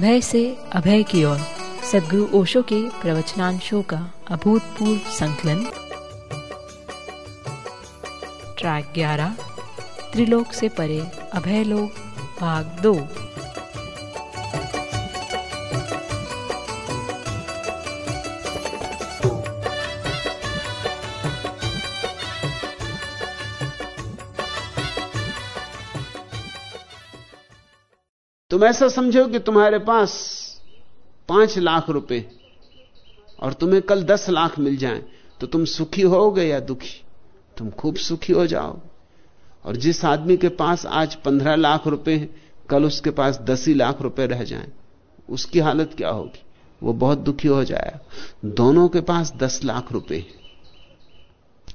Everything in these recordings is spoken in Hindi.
भय से अभय की ओर। सदगुरु ओशो के प्रवचनांशों का अभूतपूर्व संकलन। ट्रैक 11 त्रिलोक से परे अभय लोक भाग दो। तुम ऐसा समझो कि तुम्हारे पास पाँच लाख रुपए और तुम्हें कल दस लाख मिल जाएँ तो तुम सुखी होगे या दुखी? तुम खूब सुखी हो जाओ। और जिस आदमी के पास आज पंद्रह लाख रुपए हैं, कल उसके पास दस ही लाख रुपए रह जाएँ। उसकी हालत क्या होगी? वो बहुत दुखी हो जाएगा। दोनों के पास दस लाख रुपए हैं।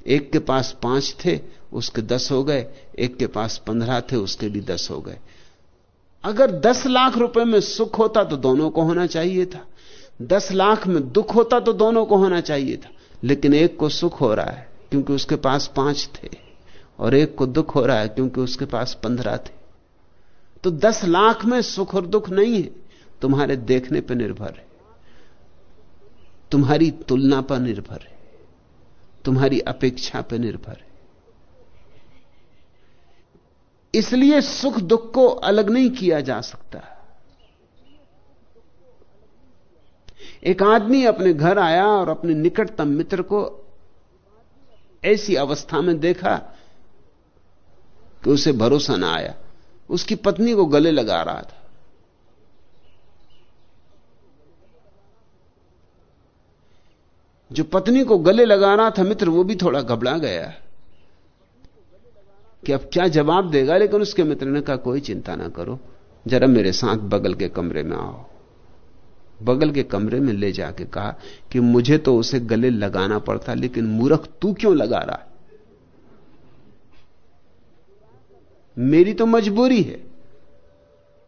एक के पास पाँच थे, उसके दस हो गए। एक के पास पंद्रह थे, उसके भी दस हो गए। अगर दस लाख रुपए में सुख होता तो दोनों को होना चाहिए था। दस लाख में दुख होता तो दोनों को होना चाहिए था। लेकिन एक को सुख हो रहा है क्योंकि उसके पास पाँच थे और एक को दुख हो रहा है क्योंकि उसके पास पंद्रह थे। तो दस लाख में सुख और दुख नहीं है, तुम्हारे देखने पर निर्भर है। तुम्हारी तुलना पर निर्भर है। तुम्हारी अपेक्षा पर निर्भर है। इसलिए सुख दुख को अलग नहीं किया जा सकता। एक आदमी अपने घर आया और अपने निकटतम मित्र को ऐसी अवस्था में देखा कि उसे भरोसा ना आया। उसकी पत्नी को गले लगा रहा था। जो पत्नी को गले लगा रहा था मित्र, वो भी थोड़ा घबरा गया। कि अब क्या जवाब देगा, लेकिन उसके मित्र ने कहा कोई चिंता ना करो। जरा मेरे साथ बगल के कमरे में आओ। बगल के कमरे में ले जाके कहा कि मुझे तो उसे गले लगाना पड़ता, लेकिन मूर्ख तू क्यों लगा रहा है? मेरी तो मजबूरी है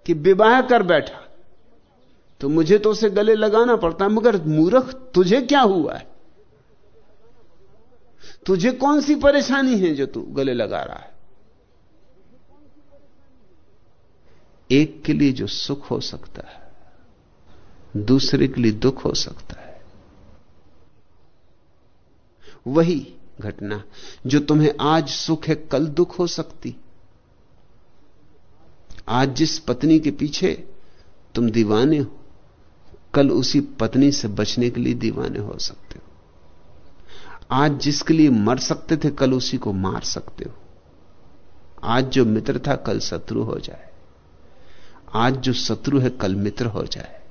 कि विवाह कर बैठा तो मुझे तो उसे गले लगाना पड़ता, मगर मूर्ख, तुझे क्या हुआ है? तुझे कौन सी परेशानी है जो तू गले लगा रहा है? एक के लिए जो सुख हो सकता है, दूसरे के लिए दुख हो सकता है। वही घटना जो तुम्हें आज सुख है, कल दुख हो सकती। आज जिस पत्नी के पीछे तुम दीवाने हो, कल उसी पत्नी से बचने के लिए दीवाने हो सकते हो। आज जिसके लिए मर सकते थे, कल उसी को मार सकते हो। आज जो मित्र था, कल शत्रु हो जाए। आज जो शत्रु है कल मित्र हो जाए।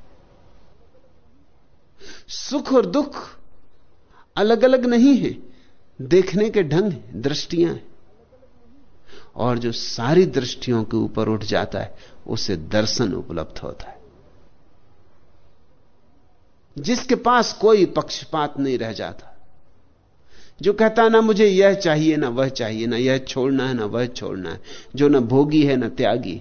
सुख और दुख अलग अलग नहीं है, देखने के ढंग दृष्टियाँ हैं। और जो सारी दृष्टियों के ऊपर उठ जाता है, उसे दर्शन उपलब्ध होता है। जिसके पास कोई पक्षपात नहीं रह जाता, जो कहता ना मुझे यह चाहिए, ना वह चाहिए, ना यह छोड़ना है, ना वह छोड़ना है, जो ना भोगी है, ना त्यागी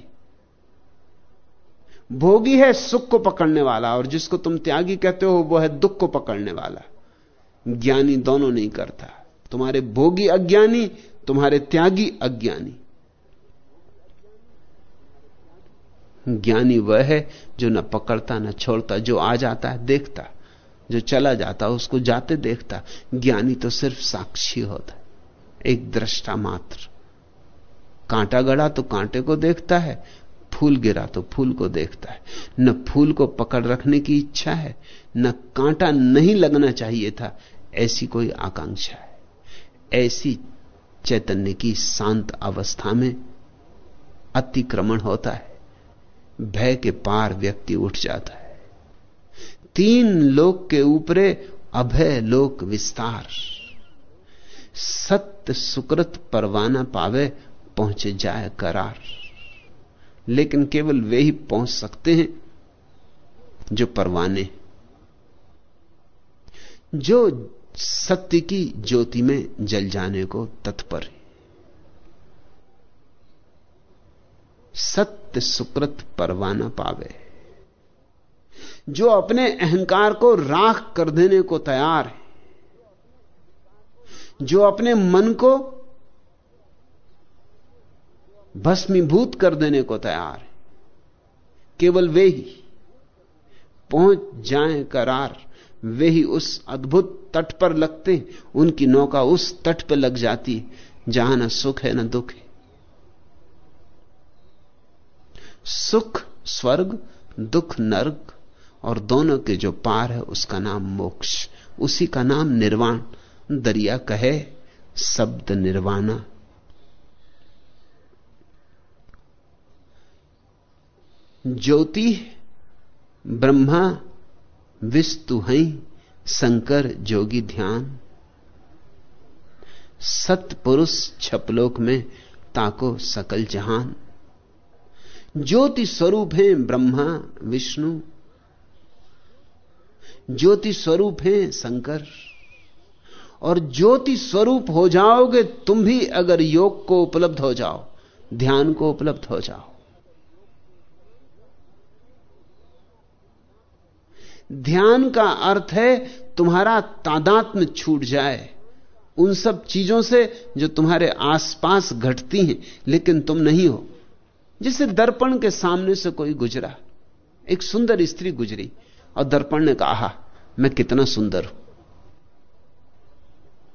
भोगी है सुख को पकड़ने वाला, और जिसको तुम त्यागी कहते हो, वो है दुख को पकड़ने वाला। ज्ञानी दोनों नहीं करता। तुम्हारे भोगी अज्ञानी, तुम्हारे त्यागी अज्ञानी। ज्ञानी वह है जो न पकड़ता, न छोड़ता, जो आ जाता है, देखता। जो चला जाता, उसको जाते देखता। ज्ञानी तो सिर्फ़ साक्षी होता एक दृष्टा मात्र। कांटा गड़ा तो कांटे को देखता है फूल गिरा तो फूल को देखता है। न फूल को पकड़ रखने की इच्छा है, न कांटा नहीं लगना चाहिए था, ऐसी कोई आकांक्षा है। ऐसी चैतन्य की शांत अवस्था में अतिक्रमण होता है, भय के पार व्यक्ति उठ जाता है। तीन लोक के ऊपरे अभय लोक विस्तार। सत्य सुकृत परवाना पावे, पहुँचे जाए करार। लेकिन केवल वे ही पहुँच सकते हैं जो परवाने जो सत्य की ज्योति में जल जाने को तत्पर है। सत्य सुकृत परवाना पावे जो अपने अहंकार को राख कर देने को तैयार है। जो अपने मन को भस्मीभूत कर देने को तैयार है। केवल वे ही, पहुँच जाए करार, वे ही उस अद्भुत तट पर लगते उनकी नौका उस तट पर लग जाती जहाँ न सुख है ना दुख है। सुख, स्वर्ग, दुख नर्क और दोनों के जो पार है, उसका नाम मोक्ष, उसी का नाम निर्वाण। दरिया कहे, शब्द निर्वाणा। ज्योति, ब्रह्मा, विस्तु हैं, शंकर, जोगी, ध्यान। सतपुरुष छपलोक में ताको सकल जहान। ज्योति स्वरूप है ब्रह्मा, विष्णु। ज्योति स्वरूप है शंकर। और ज्योति स्वरूप हो जाओगे, तुम भी अगर योग को उपलब्ध हो जाओ, ध्यान को उपलब्ध हो जाओ। ध्यान का अर्थ है तुम्हारा तादात्म छूट जाए। उन सब चीज़ों से जो तुम्हारे आसपास घटती हैं, लेकिन तुम नहीं हो। जैसे दर्पण के सामने से कोई गुजरा, एक सुंदर स्त्री गुजरी, और दर्पण ने कहा, मैं कितना सुंदर हूँ।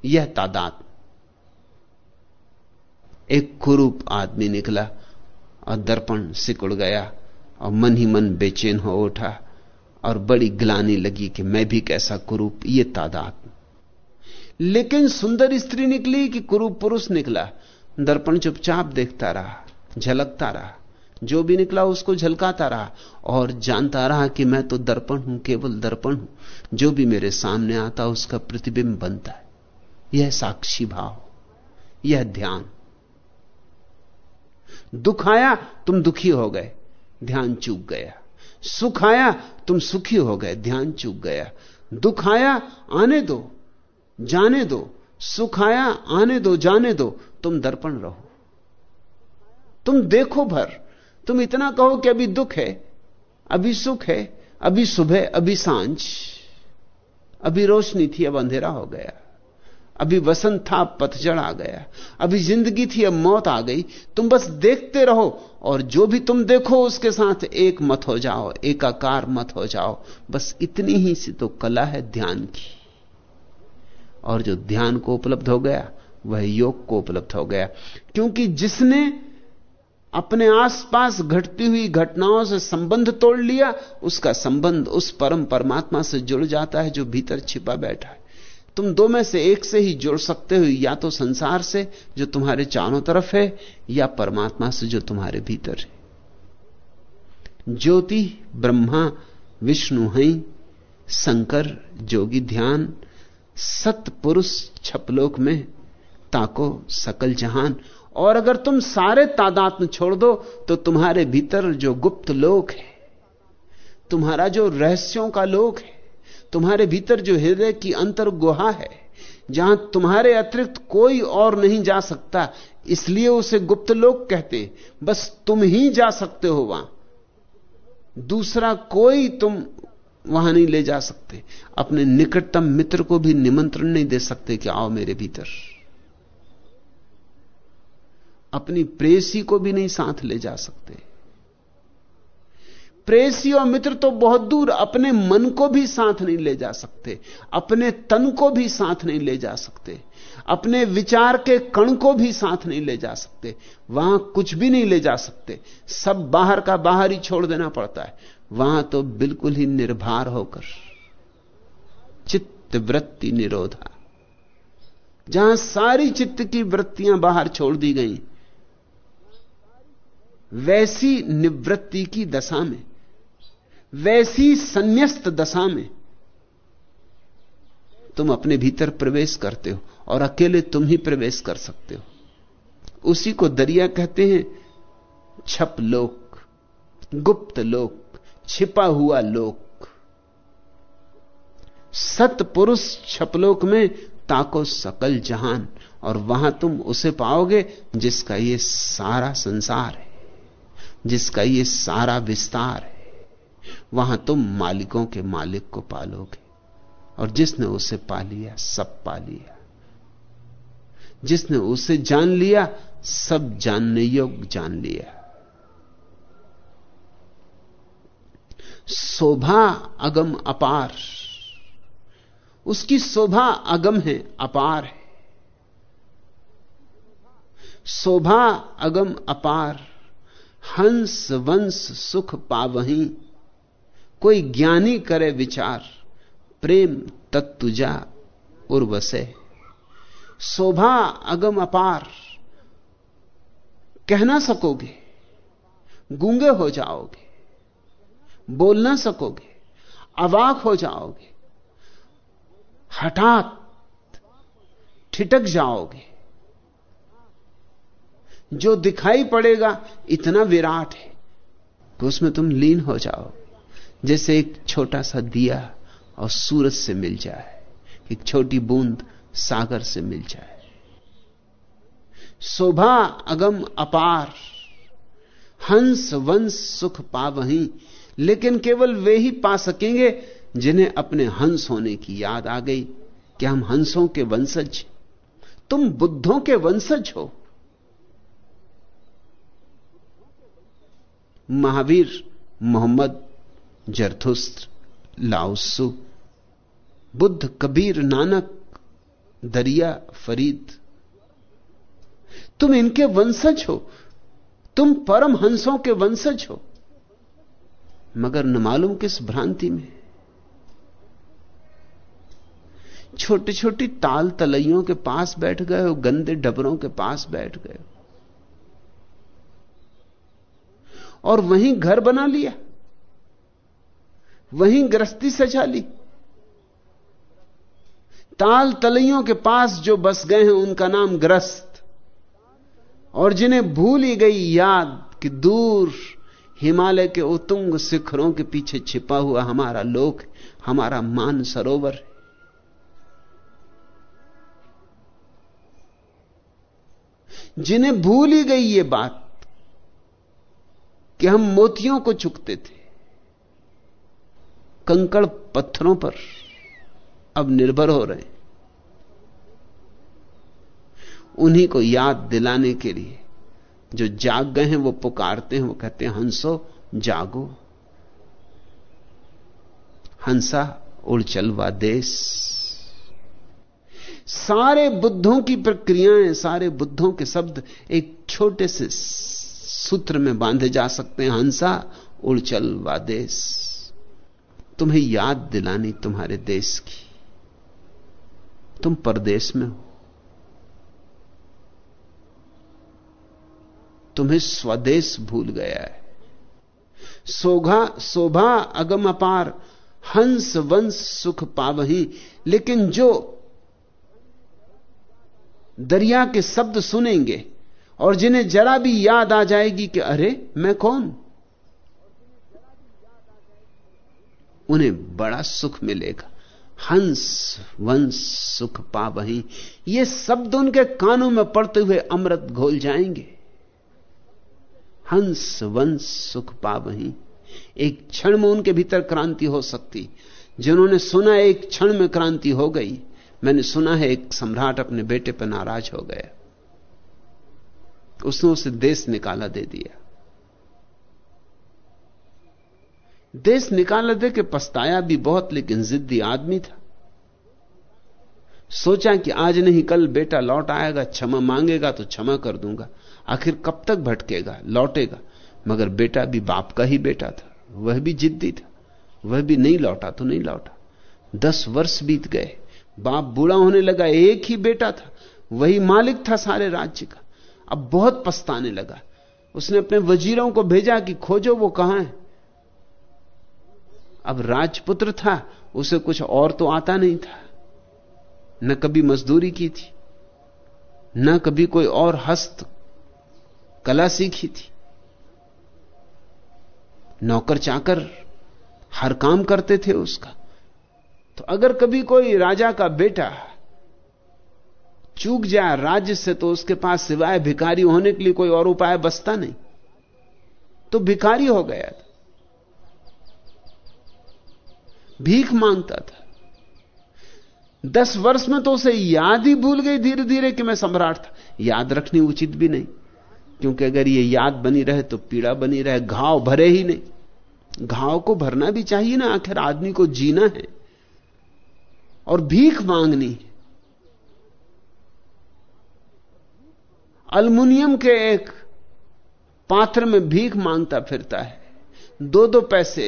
यह तादाद एक कुरूप आदमी निकला, और दर्पण सिकुड़ गया, और मन ही मन बेचैन हो उठा। और बड़ी ग्लानी लगी कि मैं भी कैसा कुरूप, ये तादाद। लेकिन सुंदर स्त्री निकली कि कुरूप पुरुष निकला। दर्पण चुपचाप देखता रहा, झलकता रहा। जो भी निकला उसको झलकाता रहा और जानता रहा कि मैं तो दर्पण हूँ, केवल दर्पण हूँ। जो भी मेरे सामने आता उसका प्रतिबिंब बनता है। यह साक्षी भाव, यह ध्यान। दुख आया तुम दुखी हो गए। ध्यान चूक गया। सुख आया, तुम सुखी हो गए, ध्यान चूक गया। दुख आया, आने दो, जाने दो। सुख आया, आने दो, जाने दो, तुम दर्पण रहो। तुम देखो भर। तुम इतना कहो कि अभी दुख है, अभी सुख है, अभी सुबह, अभी साँझ। अभी रोशनी थी, अब अंधेरा हो गया। अभी वसंत था, पतझड़ आ गया। अभी ज़िंदगी थी, अब मौत आ गई। तुम बस देखते रहो और जो भी तुम देखो, उसके साथ एक मत हो जाओ, एकाकार मत हो जाओ। बस इतनी ही सी तो कला है ध्यान की। और जो ध्यान को उपलब्ध हो गया, वह योग को उपलब्ध हो गया। क्योंकि जिसने अपने आसपास घटती हुई घटनाओं से संबंध तोड़ लिया, उसका संबंध उस परम परमात्मा से जुड़ जाता है, जो भीतर छिपा बैठा है। तुम दो में से एक से ही जुड़ सकते हो, या तो संसार से, जो तुम्हारे चारों तरफ़ है, या परमात्मा से, जो तुम्हारे भीतर है। ज्योति, ब्रह्मा, विष्णु है, शंकर, जोगी ध्यान, सतपुरुष, छपलोक में, ताको, सकल जहान। और अगर तुम सारे तादात्म छोड़ दो तो तुम्हारे भीतर जो गुप्त लोक है, तुम्हारा जो रहस्यों का लोक है तुम्हारे भीतर जो हृदय की अंतर गुहा है, जहाँ तुम्हारे अतिरिक्त कोई और नहीं जा सकता, इसलिए उसे गुप्त लोक कहते बस तुम ही जा सकते हो वहाँ। दूसरा कोई तुम वहाँ नहीं ले जा सकते। अपने निकटतम मित्र को भी निमंत्रण नहीं दे सकते कि आओ मेरे भीतर। अपनी प्रेसी को भी नहीं साथ ले जा सकते। प्रेसी और मित्र तो बहुत दूर, अपने मन को भी साथ नहीं ले जा सकते, अपने तन को भी साथ नहीं ले जा सकते, अपने विचार के कण को भी साथ नहीं ले जा सकते, वहाँ कुछ भी नहीं ले जा सकते, सब बाहर का बाहर ही छोड़ देना पड़ता है, वहाँ तो बिल्कुल ही निर्भर होकर, चित्त वृत्ति निरोधा। जहाँ सारी चित्त की वृत्तियाँ बाहर छोड़ दी गई, वैसी निवृत्ति की दशा में वैसी संन्यास्त दशा में तुम अपने भीतर प्रवेश करते हो और अकेले तुम ही प्रवेश कर सकते हो। उसी को दरिया कहते हैं, छप लोक, गुप्त लोक, छिपा हुआ लोक। सतपुरुष छपलोक में ताको सकल जहान, और वहाँ तुम उसे पाओगे जिसका ये सारा संसार है, जिसका ये सारा विस्तार है। वहाँ तुम मालिकों के मालिक को पालोगे। और जिसने उसे पा लिया, सब पा लिया। जिसने उसे जान लिया, सब जानने योग्य जान लिया। शोभा अगम अपार। उसकी शोभा अगम है, अपार है। शोभा अगम अपार। हंस वंश सुख पावही कोई ज्ञानी करे विचार, प्रेम तत्तुजा उर्वसे। शोभा अगम अपार, कह ना सकोगे, गूँगे हो जाओगे, बोल ना सकोगे, अवाक हो जाओगे, हठात ठिटक जाओगे। जो दिखाई पड़ेगा, इतना विराट है कि उसमें तुम लीन हो जाओ जैसे एक छोटा सा दिया और सूरज से मिल जाए, एक छोटी बूंद सागर से मिल जाए। शोभा अगम अपार, हंस वंश सुख पा पावही, लेकिन केवल वे ही पा सकेंगे जिन्हें अपने हंस होने की याद आ गई। कि हम हंसों के वंशज? तुम बुद्धों के वंशज हो। Mahavir Mohammad Zarathustra Lao Tzu Buddha Kabir, Nanak, Dariya, Farid. तुम इनके वंशज हो। तुम परम हंसों के वंशज हो। मगर न मालूम किस भ्रांति में। छोटी छोटी ताल तलैयों के पास बैठ गए हो, गंदे डबरों के पास बैठ गए और वहीं घर बना लिया। वहीं गृहस्थी सजा ली ताल तलैयों के पास जो बस गए हैं, उनका नाम ग्रस्त और जिन्हें भूल ही गई याद कि दूर हिमालय के उतुंग शिखरों के पीछे छिपा हुआ हमारा लोक हमारा मान सरोवर जिन्हें भूल ही गई ये बात कि हम मोतियों को चुकते थे कंकड़ पत्थरों पर अब निर्भर हो रहे उन्हीं को याद दिलाने के लिए जो जाग गए हैं, वो पुकारते हैं, वो कहते हैं, हंसो, जागो। हंसा उड़चल व देश। सारे बुद्धों की प्रक्रियाएँ, सारे बुद्धों के शब्द एक छोटे से सूत्र में बांधे जा सकते हैं, हंसा उड़चल व देश। तुम्हें याद दिलानी तुम्हारे देश की। तुम परदेश में हो। तुम्हें स्वदेश भूल गया है। सोघा, शोभा, अगम अपार, हंस, वंश, सुख पावही, लेकिन जो दरिया के शब्द सुनेंगे और जिन्हें जरा भी याद आ जाएगी कि अरे, मैं कौन? उन्हें बड़ा सुख मिलेगा। हंस, वंश, सुख पावही, ये शब्द उनके कानों में पड़ते हुए अमृत घोल जाएँगे। हंस, वंश, सुख पावही, एक क्षण में उनके भीतर क्रांति हो सकती। जिन्होंने सुना, एक क्षण में क्रांति हो गई। मैंने सुना है, एक सम्राट अपने बेटे पर नाराज़ हो गया। उसने उसे देश निकाला दे दिया। देश निकाल दे के पछताया भी बहुत, लेकिन जिद्दी आदमी था। सोचा कि आज नहीं, कल बेटा लौट आएगा, क्षमा मांगेगा तो क्षमा कर दूँगा। आखिर कब तक भटकेगा, लौटेगा? मगर बेटा भी बाप का ही बेटा था। वह भी जिद्दी था। वह भी नहीं लौटा तो नहीं लौटा। दस वर्ष बीत गए। बाप बूढ़ा होने लगा, एक ही बेटा था। वही मालिक था सारे राज्य का। अब बहुत पछताने लगा। उसने अपने वजीरों को भेजा कि खोजो वो कहाँ है। अब राजपुत्र था, उसे कुछ और तो आता नहीं था। न कभी मजदूरी की थी, न कभी कोई और हस्त कला सीखी थी। नौकर चाकर हर काम करते थे उसका। तो अगर कभी कोई राजा का बेटा चूक जाए राज्य से तो उसके पास सिवाय भिखारी होने के लिए कोई और उपाय बसता नहीं। तो भिखारी हो गया था। भीख माँगता था। दस वर्ष में तो उसे याद ही भूल गई धीरे धीरे कि मैं सम्राट था। याद रखनी उचित भी नहीं, क्योंकि अगर ये याद बनी रहे तो पीड़ा बनी रहे, घाव भरे ही नहीं। घाव को भरना भी चाहिए ना, आखिर आदमी को जीना है और भीख मांगनी अल्मुनियम के एक पात्र में भीख माँगता फिरता है। दो दो पैसे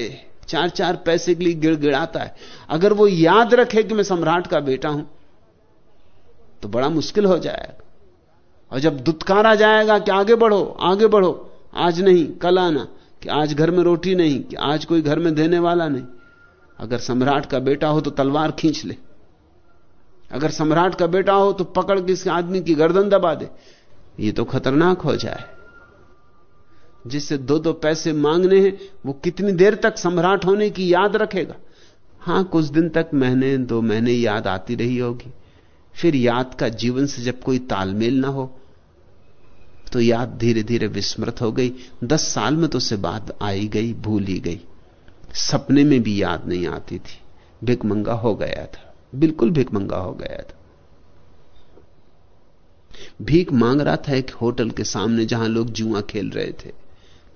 चार चार पैसे के लिए गिड़गिड़ाता है। अगर वो याद रखे कि मैं सम्राट का बेटा हूँ तो बड़ा मुश्किल हो जाएगा। और जब दुत्कारा जाएगा कि आगे बढ़ो आगे बढ़ो, आज नहीं, कल आना, कि आज घर में रोटी नहीं, कि आज कोई घर में देने वाला नहीं। अगर सम्राट का बेटा हो तो तलवार खींच ले। अगर सम्राट का बेटा हो तो पकड़ के इस आदमी की गर्दन दबा दे। ये तो खतरनाक हो जाए। जिससे दो दो पैसे मांगने हैं, वो कितनी देर तक सम्राट होने की याद रखेगा? हाँ, कुछ दिन तक महीने, दो महीने याद आती रही होगी। फिर याद का जीवन से जब कोई तालमेल ना हो तो याद धीरे धीरे विस्मृत हो गई। दस साल में तो उसे बात आई गई, भूल गई। सपने में भी याद नहीं आती थी। भिकमंगा हो गया था। बिल्कुल भिकमंगा हो गया था। भीख मांग रहा था एक होटल के सामने जहाँ लोग जुआ खेल रहे थे।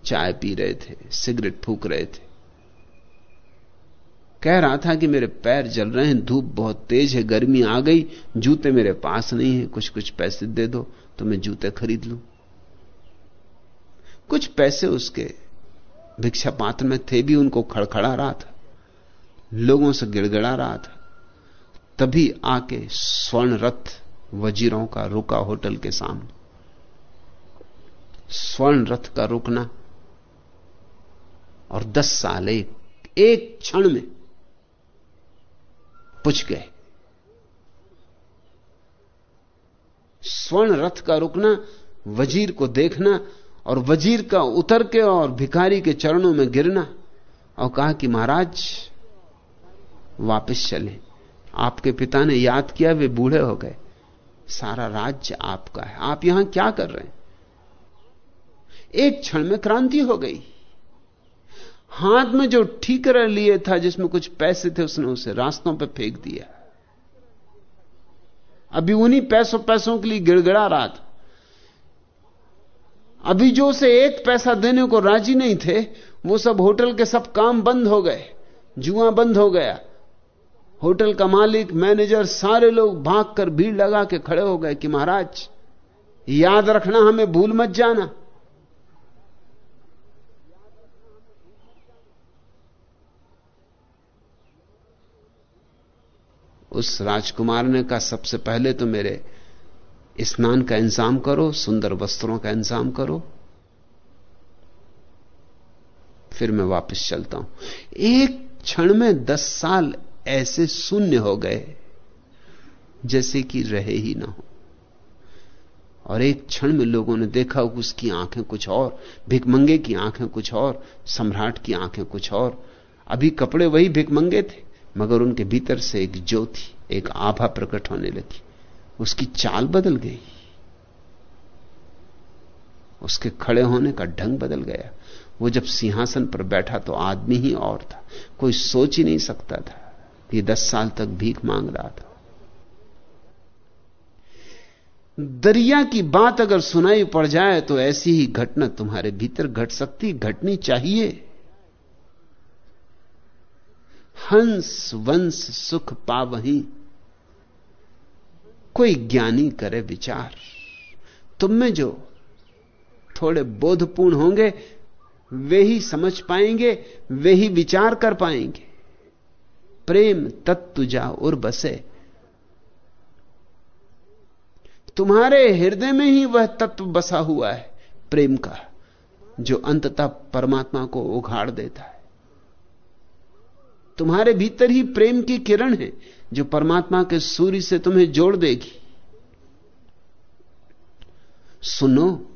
चाय पी रहे थे, सिगरेट फूक रहे थे। कह रहा था कि मेरे पैर जल रहे हैं, धूप बहुत तेज है, गर्मी आ गई, जूते मेरे पास नहीं है कुछ कुछ पैसे दे दो तो मैं जूते खरीद लूँ। कुछ पैसे उसके भिक्षा पात्र में थे भी, उनको खड़खड़ा रहा था, लोगों से गिड़गिड़ा रहा था। तभी आके स्वर्ण रथ वजीरों का रुका होटल के सामने। स्वर्ण रथ का रुकना और दस साल एक एक क्षण में पुछ गए। स्वर्ण रथ का रुकना, वज़ीर को देखना और वज़ीर का उतर के और भिखारी के चरणों में गिरना और कहा कि महाराज, वापस चले। आपके पिता ने याद किया, वे बूढ़े हो गए। सारा राज्य आपका है। आप यहाँ क्या कर रहे हैं? एक क्षण में क्रांति हो गई। हाथ में जो ठीकरा लिए था, जिसमें कुछ पैसे थे, उसने उसे रास्तों पर फेंक दिया। अभी उन्हीं पैसों पैसों के लिए गिड़गिड़ा रहा था। अभी जो उसे एक पैसा देने को राज़ी नहीं थे, वो सब होटल के सब काम बंद हो गए, जुआ बंद हो गया। होटल का मालिक, मैनेजर, सारे लोग भागकर भीड़ लगा के खड़े हो गए कि महाराज, याद रखना हमें, भूल मत जाना। उस राजकुमार ने कहा, सबसे पहले तो मेरे स्नान का इंतज़ाम करो, सुंदर वस्त्रों का इंतज़ाम करो। फिर मैं वापस चलता हूँ। एक क्षण में दस साल ऐसे शून्य हो गए, जैसे कि रहे ही ना हो। और एक क्षण में लोगों ने देखा, उसकी आँखें कुछ और, भिकमंगे की आँखें कुछ और, सम्राट की आँखें कुछ और। अभी कपड़े वही भिकमंगे थे। मगर उनके भीतर से एक ज्योति, एक आभा प्रकट होने लगी। उसकी चाल बदल गई। उसके खड़े होने का ढंग बदल गया। वो जब सिंहासन पर बैठा तो आदमी ही और था। कोई सोच ही नहीं सकता था कि दस साल तक भीख मांग रहा था। दरिया की बात अगर सुनाई पड़ जाए तो ऐसी ही घटना तुम्हारे भीतर घट सकती, घटनी चाहिए। हंस वंश सुख पावही। कोई ज्ञानी करे विचार। तुम में जो थोड़े बोधपूर्ण होंगे, वे ही समझ पाएँगे, वे ही विचार कर पाएँगे। प्रेम तत्व जा उर बसे। तुम्हारे हृदय में ही वह तत्व बसा हुआ है, प्रेम का, जो अंततः परमात्मा को उघाड़ देता है। तुम्हारे भीतर ही प्रेम की किरण है, जो परमात्मा के सूर्य से तुम्हें जोड़ देगी। सुनो,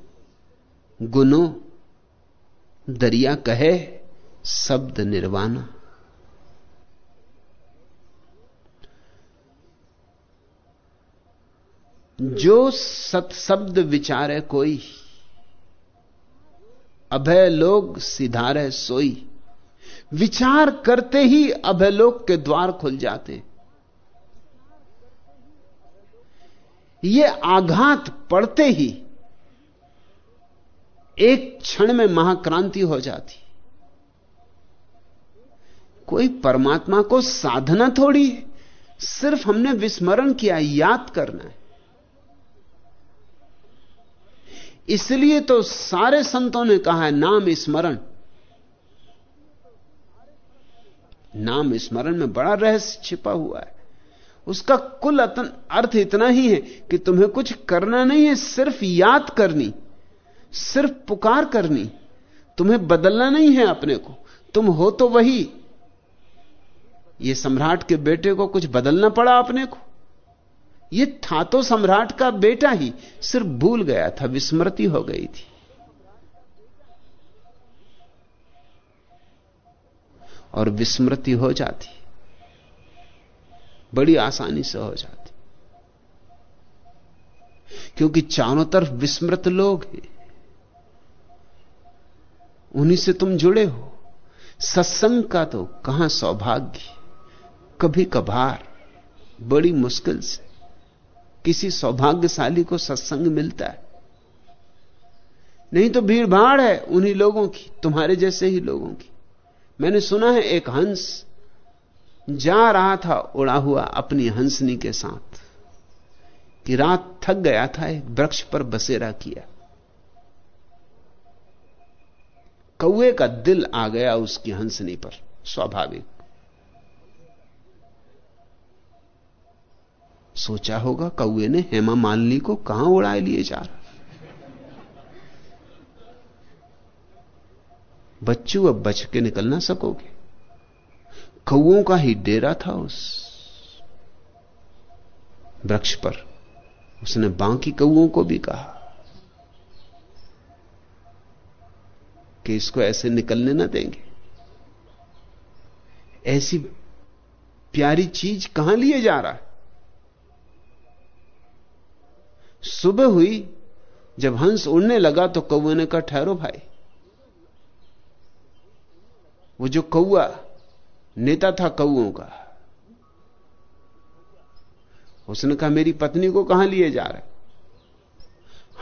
गुनो, दरिया कहे, शब्द निर्वाणा। जो सत शब्द विचारे कोई, अभय लोग सिधारे सोई। विचार करते ही अभयलोक के द्वार खुल जाते। ये आघात पड़ते ही एक क्षण में महाक्रांति हो जाती। कोई परमात्मा को साधना थोड़ी है सिर्फ़ हमने विस्मरण किया, याद करना है। इसलिए तो सारे संतों ने कहा है, नाम स्मरण। नाम स्मरण में बड़ा रहस्य छिपा हुआ है। उसका कुल अर्थ इतना ही है कि तुम्हें कुछ करना नहीं है, सिर्फ़ याद करनी, सिर्फ़ पुकार करनी। तुम्हें बदलना नहीं है अपने को। तुम हो तो वही। ये सम्राट के बेटे को कुछ बदलना पड़ा अपने को। ये था तो सम्राट का बेटा ही, सिर्फ़ भूल गया था, विस्मृति हो गई थी। और विस्मृति हो जाती। बड़ी आसानी से हो जाती। क्योंकि चारों तरफ़ विस्मृत लोग हैं। उन्हीं से तुम जुड़े हो। सत्संग का तो कहाँ सौभाग्य? कभी कभार बड़ी मुश्किल से किसी सौभाग्यशाली को सत्संग मिलता है। नहीं तो भीड़ भाड़ है उन्हीं लोगों की, तुम्हारे जैसे ही लोगों की। मैंने सुना है एक हंस जा रहा था, उड़ा हुआ अपनी हंसनी के साथ, कि रात थक गया था, एक वृक्ष पर बसेरा किया। कौए का दिल आ गया उसकी हंसनी पर, स्वाभाविक। सोचा होगा कौए ने हेमा मालिनी को कहाँ उड़ाए लिए जा रहा। बच्चू अब बच के निकल ना सकोगे। कौओं का ही डेरा था उस वृक्ष पर। उसने बाकी कौओं को भी कहा कि इसको ऐसे निकलने ना देंगे। ऐसी प्यारी चीज़ कहाँ लिए जा रहा है? सुबह हुई, जब हंस उड़ने लगा तो कौए ने कहा, ठहरो भाई। वो जो कौआ, नेता था कौओं का। उसने कहा, मेरी पत्नी को कहाँ लिए जा रहे?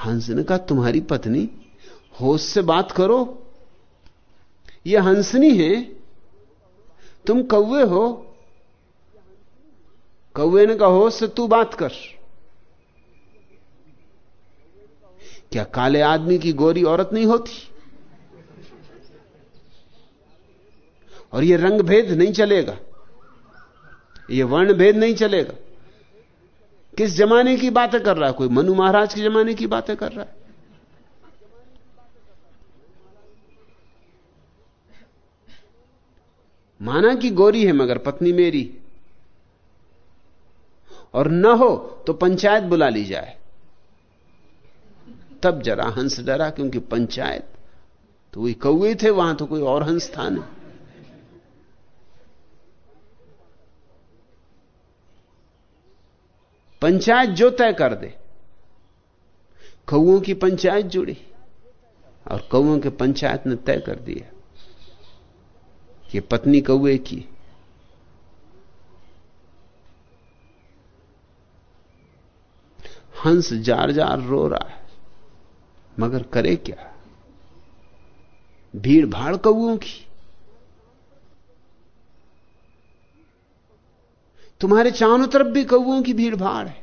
हंस ने कहा, तुम्हारी पत्नी? होश से बात करो। यह हंसनी है। तुम कौए हो। कौए ने कहा, होश से तू बात कर। क्या काले आदमी की गोरी औरत नहीं होती? और यह रंग भेद नहीं चलेगा। यह वर्ण भेद नहीं चलेगा। किस जमाने की बातें कर रहा है? कोई मनु महाराज के जमाने की बातें कर रहा है? माना कि गोरी है मगर पत्नी मेरी। और न हो तो पंचायत बुला ली जाए। तब जरा हंस डरा, क्योंकि पंचायत तो वही कौए थे, वहाँ तो कोई और हंस था नहीं। पंचायत जो तय कर दे। कौओं की पंचायत जुड़ी और कौओं के पंचायत ने तय कर दिया कि पत्नी कौए की। हंस जार जार रो रहा है, मगर करे क्या? भीड़ भाड़ कौओं की। तुम्हारे चारों तरफ़ भी कौओं की भीड़ भाड़ है।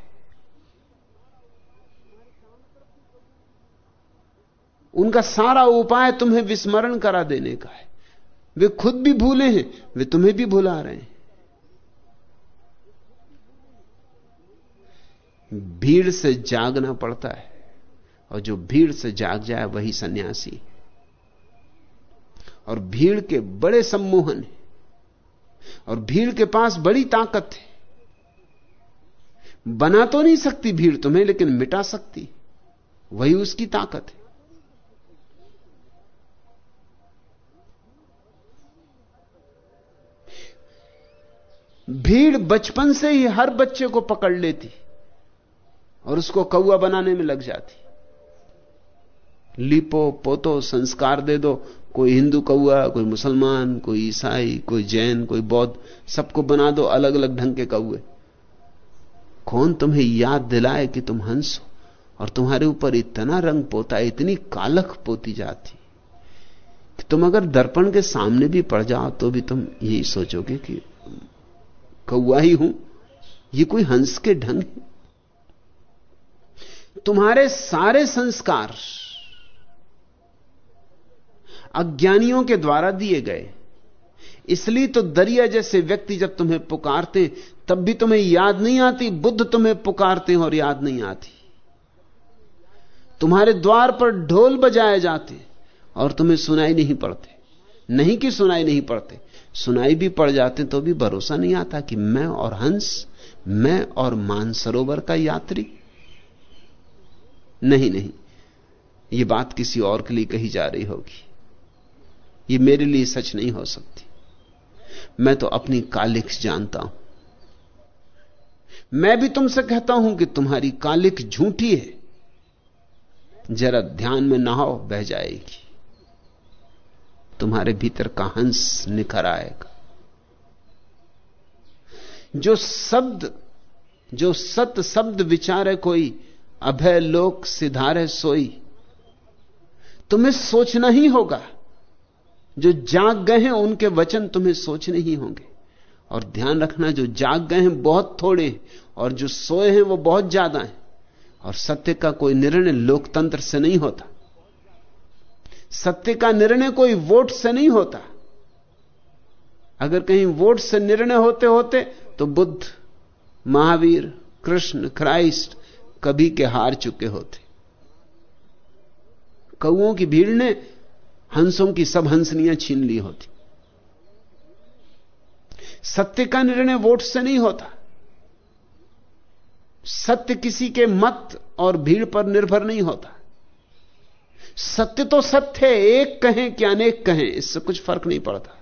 उनका सारा उपाय तुम्हें विस्मरण करा देने का है। वे खुद भी भूले हैं, वे तुम्हें भी भुला रहे हैं। भीड़ से जागना पड़ता है, और जो भीड़ से जाग जाए वही सन्यासी और भीड़ के बड़े सम्मोहन है, और भीड़ के पास बड़ी ताकत है। बना तो नहीं सकती भीड़ तुम्हें, लेकिन मिटा सकती। वही उसकी ताकत है। भीड़ बचपन से ही हर बच्चे को पकड़ लेती और उसको कौआ बनाने में लग जाती। लिपो पोतो संस्कार दे दो, कोई हिंदू कौआ कोई मुसलमान, कोई ईसाई, कोई जैन, कोई बौद्ध, सबको बना दो अलग अलग ढंग के कौए कौन तुम्हें याद दिलाए कि तुम हंस हो? और तुम्हारे ऊपर इतना रंग पोता, इतनी कालख पोती जाती कि तुम अगर दर्पण के सामने भी पड़ जाओ तो भी तुम यही सोचोगे कि कौआ ही हूँ। ये कोई हंस के ढंग है? तुम्हारे सारे संस्कार अज्ञानियों के द्वारा दिए गए। इसलिए तो दरिया जैसे व्यक्ति जब तुम्हें पुकारते तब भी तुम्हें याद नहीं आती, बुद्ध तुम्हें पुकारते और याद नहीं आती। तुम्हारे द्वार पर ढोल बजाए जाते और तुम्हें सुनाई नहीं पड़ते। नहीं कि सुनाई नहीं पड़ते, सुनाई भी पड़ जाते तो भी भरोसा नहीं आता कि मैं और हंस, मैं और मानसरोवर का यात्री। नहीं नहीं यह बात किसी और के लिए कही जा रही होगी। ये मेरे लिए सच नहीं हो सकती। मैं तो अपनी कालिक जानता हूँ। मैं भी तुमसे कहता हूँ कि तुम्हारी कालिक झूठी है। जरा ध्यान में नहाओ, बह जाएगी। तुम्हारे भीतर का हंस निखर आएगा। जो शब्द, जो सत शब्द विचारे कोई, अभय लोक सिधारे सोई। तुम्हें सोचना ही होगा। जो जाग गए हैं, उनके वचन तुम्हें सोचने ही होंगे। और ध्यान रखना, जो जाग गए हैं, बहुत थोड़े और जो सोए हैं, वो बहुत ज़्यादा हैं। और सत्य का कोई निर्णय लोकतंत्र से नहीं होता। सत्य का निर्णय कोई वोट से नहीं होता। अगर कहीं वोट से निर्णय होते होते तो बुद्ध, महावीर, कृष्ण, क्राइस्ट कभी के हार चुके होते। कौओं की भीड़ ने हंसों की सब हंसनियाँ छीन ली होती। सत्य का निर्णय वोट से नहीं होता। सत्य किसी के मत और भीड़ पर निर्भर नहीं होता। सत्य तो सत्य है, एक कहें कि अनेक कहें, इससे कुछ फ़र्क नहीं पड़ता।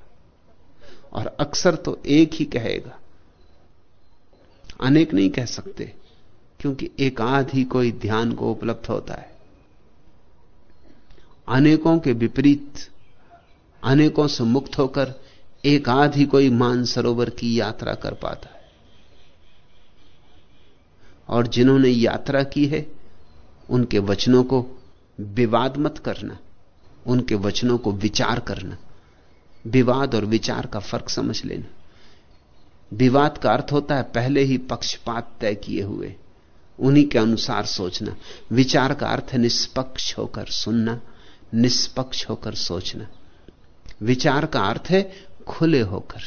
और अक्सर तो एक ही कहेगा। अनेक नहीं कह सकते, क्योंकि एक आध ही कोई ध्यान को उपलब्ध होता है। अनेकों के विपरीत, अनेकों से मुक्त होकर एक आध ही कोई मान सरोवर की यात्रा कर पाता है। और जिन्होंने यात्रा की है, उनके वचनों को विवाद मत करना, उनके वचनों को विचार करना। विवाद और विचार का फ़र्क समझ लेना। विवाद का अर्थ होता है पहले ही पक्षपात तय किए हुए, उन्हीं के अनुसार सोचना। विचार का अर्थ निष्पक्ष होकर सुनना निष्पक्ष होकर सोचना। विचार का अर्थ है खुले होकर।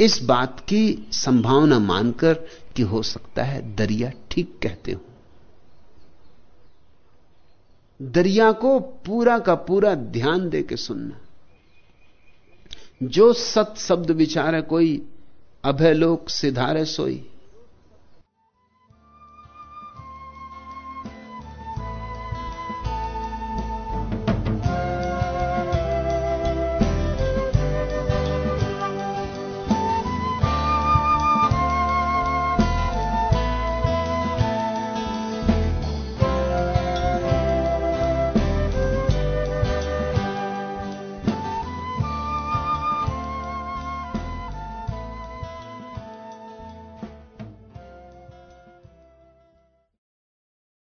इस बात की संभावना मानकर कि हो सकता है दरिया ठीक कहते हो। दरिया को पूरा का पूरा ध्यान दे के सुनना। जो सत शब्द विचार है, कोई अभय लोक सिधारे सोई।